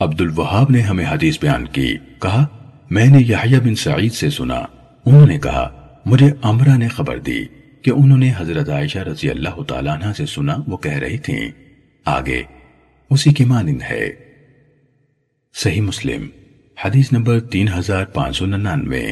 عبد الوہاب نے ہمیں حدیث بیان کی۔ کہا، میں نے یحییٰ بن سعید سے سنا۔ انہوں نے کہا، مجھے امرہ نے خبر دی کہ انہوں نے حضرت عائشہ رضی اللہ تعالیٰ عنہ سے سنا، وہ کہہ رہی تھیں، آگے، اسی کی مانند ہے۔ صحیح مسلم، حدیث نمبر تین ہزار پانچ سو ننانوے۔